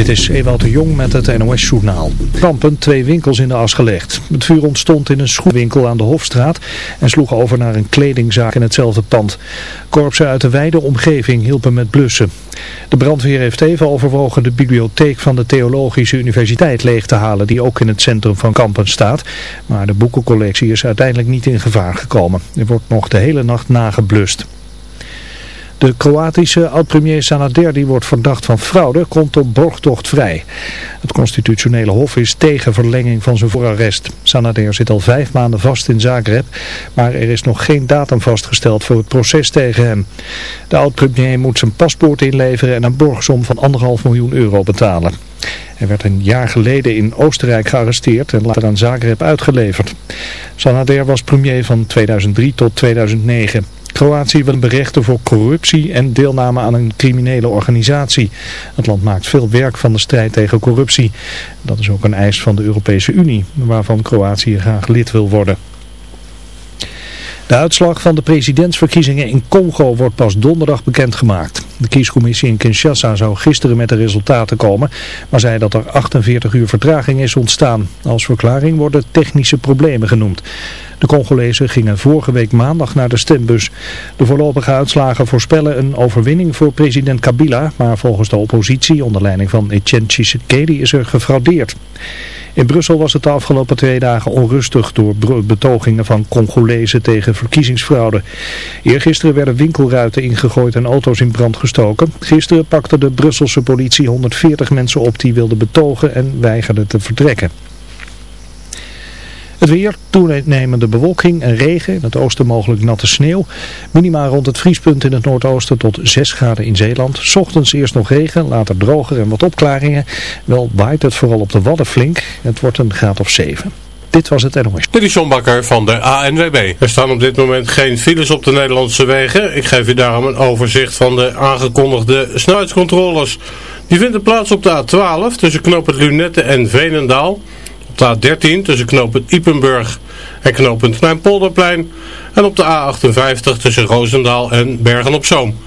Dit is Ewout de Jong met het NOS-journaal. Kampen twee winkels in de as gelegd. Het vuur ontstond in een schoenwinkel aan de Hofstraat en sloeg over naar een kledingzaak in hetzelfde pand. Korpsen uit de wijde omgeving hielpen met blussen. De brandweer heeft even overwogen de bibliotheek van de Theologische Universiteit leeg te halen, die ook in het centrum van Kampen staat. Maar de boekencollectie is uiteindelijk niet in gevaar gekomen. Er wordt nog de hele nacht nageblust. De Kroatische oud-premier Sanader, die wordt verdacht van fraude, komt op borgtocht vrij. Het constitutionele hof is tegen verlenging van zijn voorarrest. Sanader zit al vijf maanden vast in Zagreb, maar er is nog geen datum vastgesteld voor het proces tegen hem. De oud-premier moet zijn paspoort inleveren en een borgsom van anderhalf miljoen euro betalen. Hij werd een jaar geleden in Oostenrijk gearresteerd en later aan Zagreb uitgeleverd. Sanader was premier van 2003 tot 2009. Kroatië wil berechten voor corruptie en deelname aan een criminele organisatie. Het land maakt veel werk van de strijd tegen corruptie. Dat is ook een eis van de Europese Unie, waarvan Kroatië graag lid wil worden. De uitslag van de presidentsverkiezingen in Congo wordt pas donderdag bekendgemaakt. De kiescommissie in Kinshasa zou gisteren met de resultaten komen, maar zei dat er 48 uur vertraging is ontstaan. Als verklaring worden technische problemen genoemd. De Congolezen gingen vorige week maandag naar de stembus. De voorlopige uitslagen voorspellen een overwinning voor president Kabila, maar volgens de oppositie onder leiding van Etienne Tshisekedi is er gefraudeerd. In Brussel was het de afgelopen twee dagen onrustig door betogingen van Congolezen tegen verkiezingsfraude. Eergisteren werden winkelruiten ingegooid en auto's in brand gestoken. Gisteren pakte de Brusselse politie 140 mensen op die wilden betogen en weigerden te vertrekken. Het weer, toenemende bewolking en regen, in het oosten mogelijk natte sneeuw. Minima rond het vriespunt in het noordoosten tot 6 graden in Zeeland. Ochtends eerst nog regen, later droger en wat opklaringen. Wel waait het vooral op de Wadden flink. Het wordt een graad of 7. Dit was het NOS. Dit is John Bakker van de ANWB. Er staan op dit moment geen files op de Nederlandse wegen. Ik geef u daarom een overzicht van de aangekondigde snelheidscontroles. Die vinden plaats op de A12 tussen knooppunt Lunette en Veenendaal de A13 tussen knooppunt Ipenburg en knooppunt Kleinpolderplein. En op de A58 tussen Roosendaal en Bergen-op-Zoom.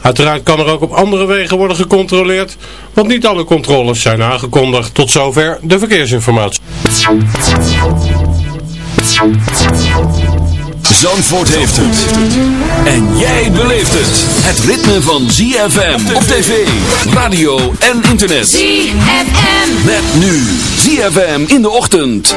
Uiteraard kan er ook op andere wegen worden gecontroleerd, want niet alle controles zijn aangekondigd. Tot zover de verkeersinformatie. Zandvoort heeft het. En jij beleeft het. Het ritme van ZFM op tv, radio en internet. ZFM. Met nu ZFM in de ochtend.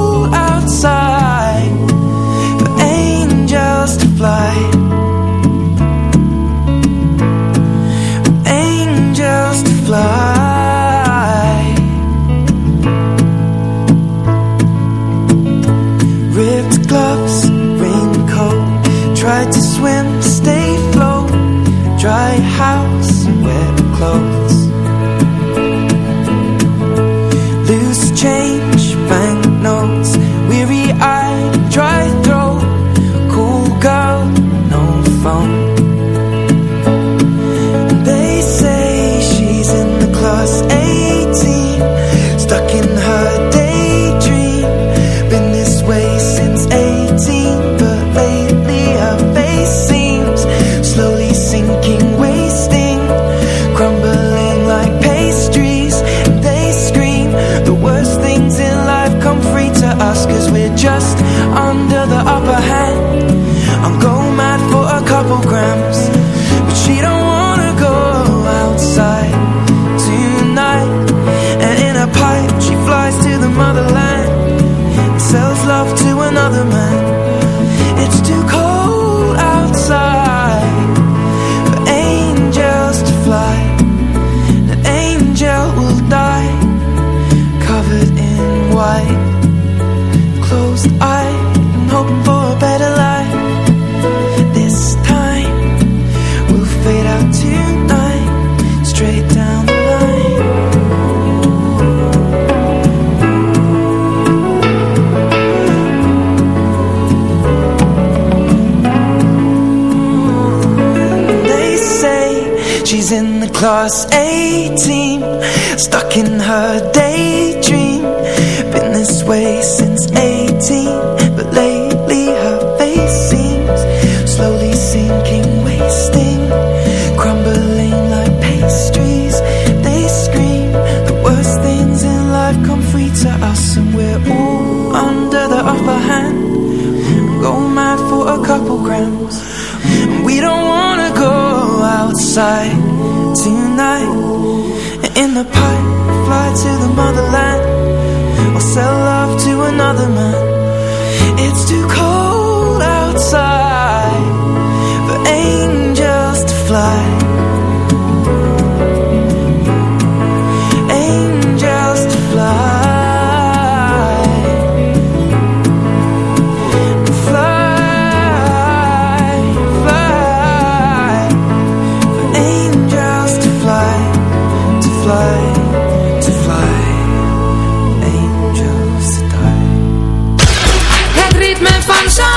Het ritme van.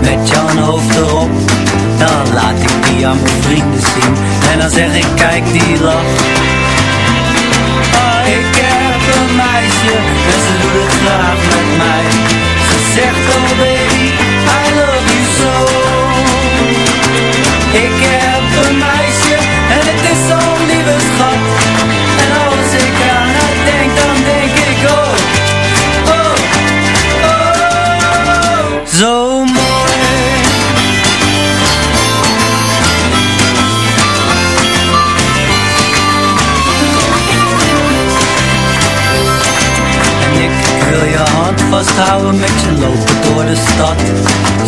Met jouw hoofd erop. Dan laat ik die aan mijn vrienden zien. En dan zeg ik kijk die lach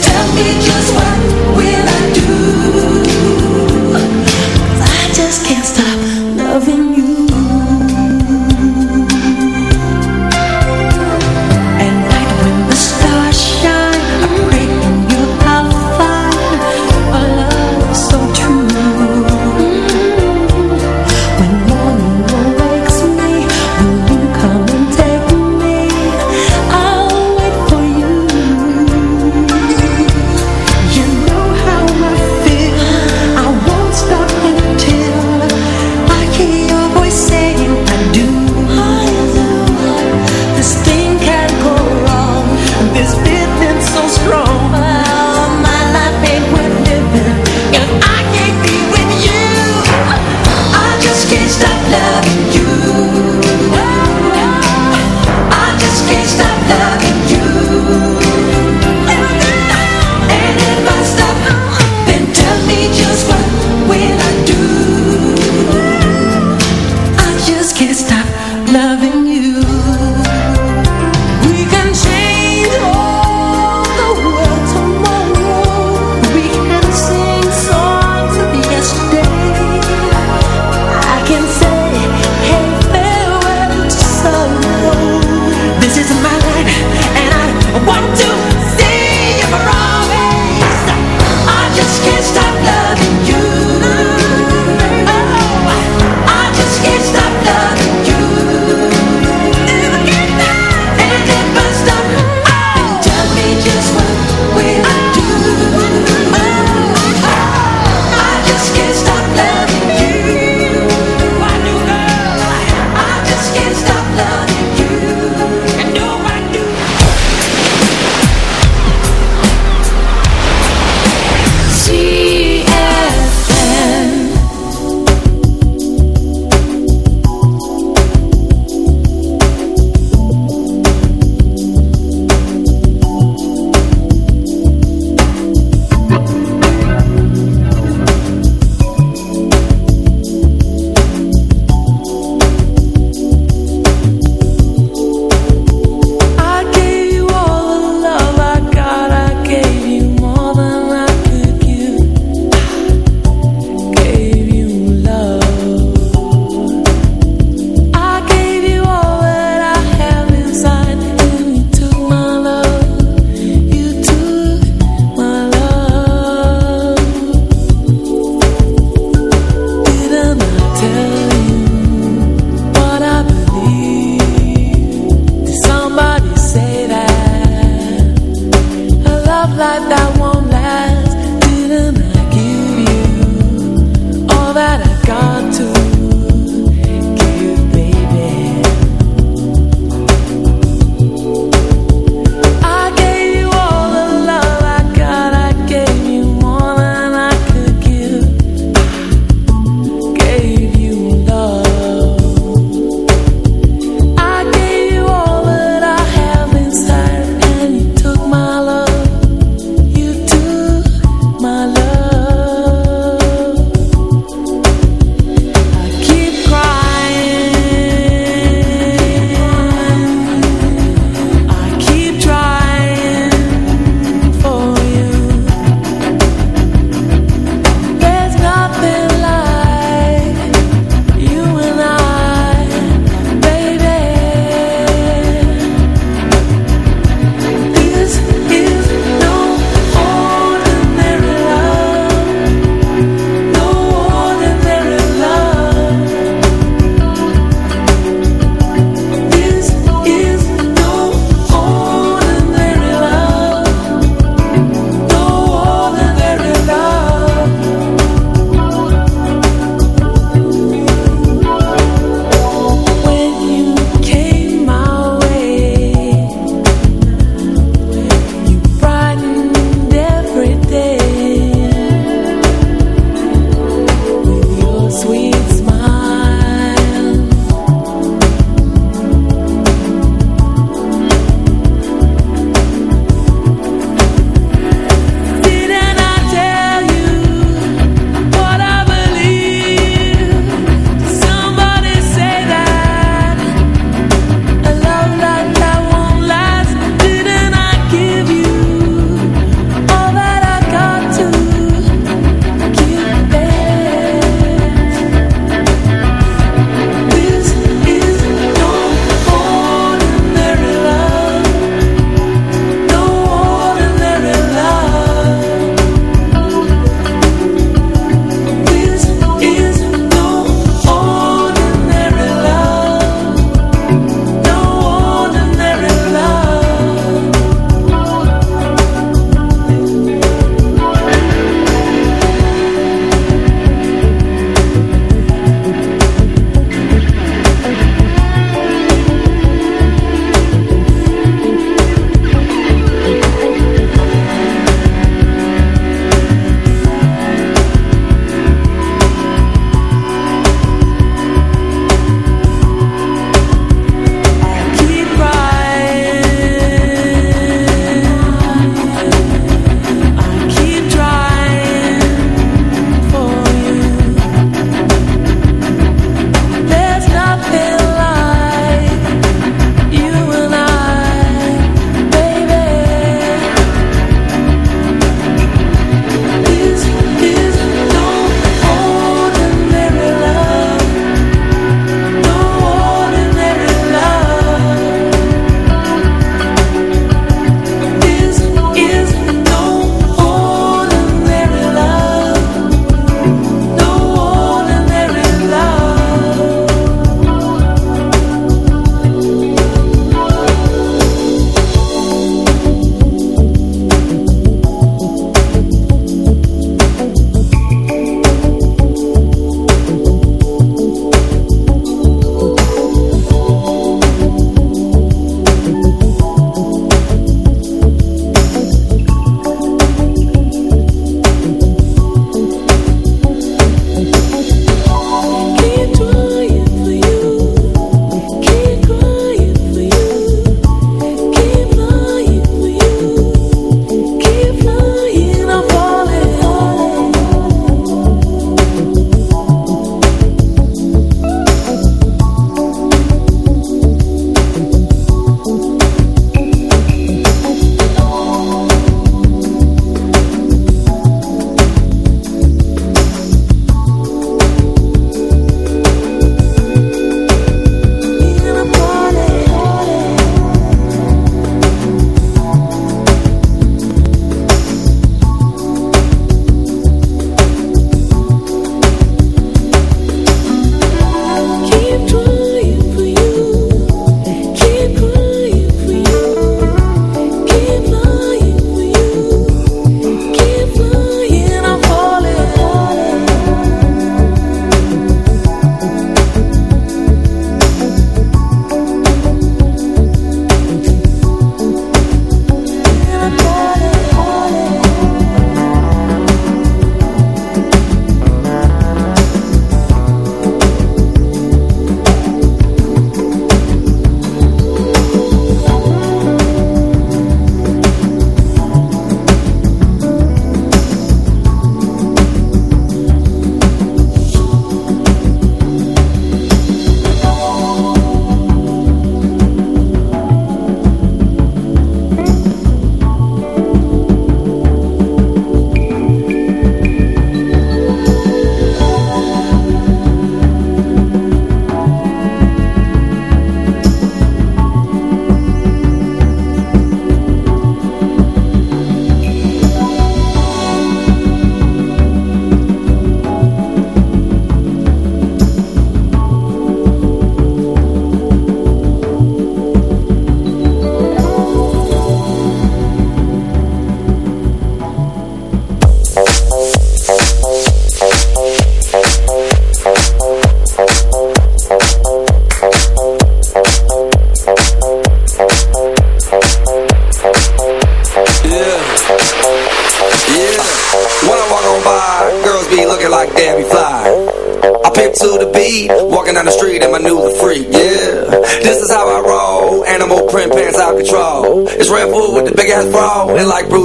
Tell me just what will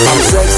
I'm sexy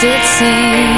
sits in